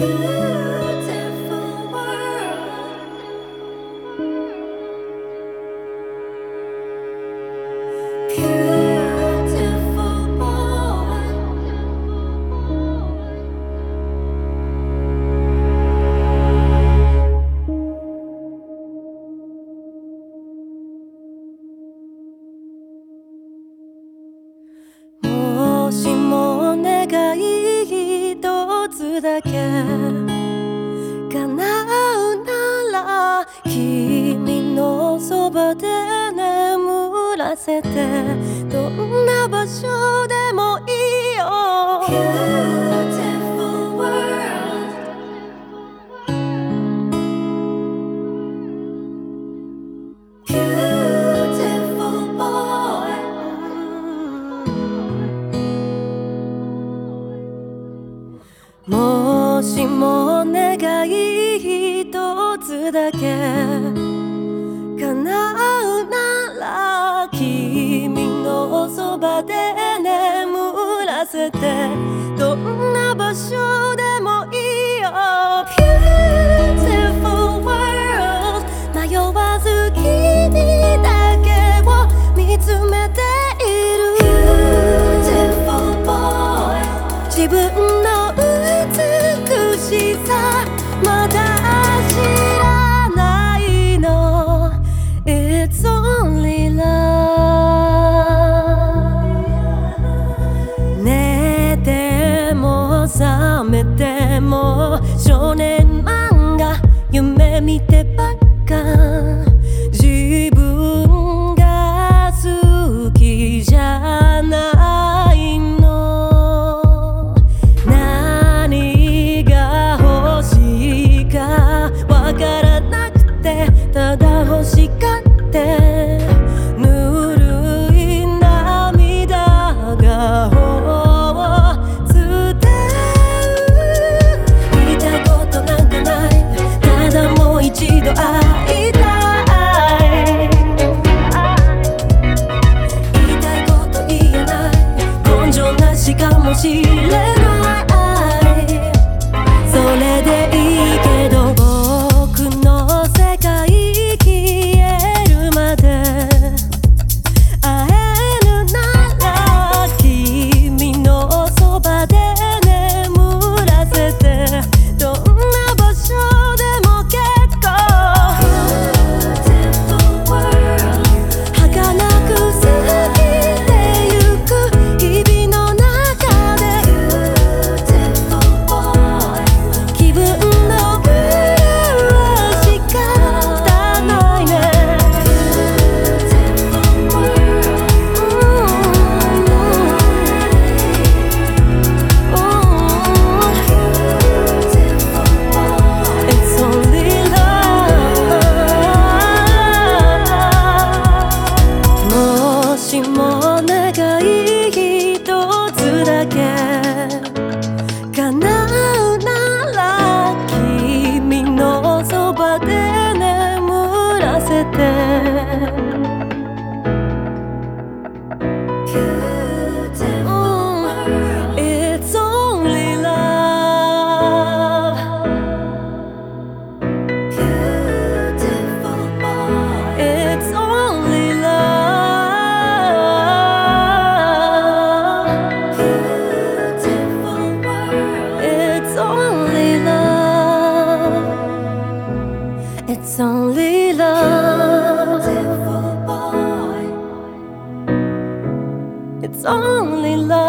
Ooh. だけ叶うなら君のそばで眠らせてどんな場所でもいいよ、もしも願い一つだけ。叶うなら君のそばで眠らせて。どんな場所でもいいよ。Beautiful world 迷わず君だけを見つめている。Beautiful boy 自分覚めても少年漫画夢見てもしれ good. It's only love.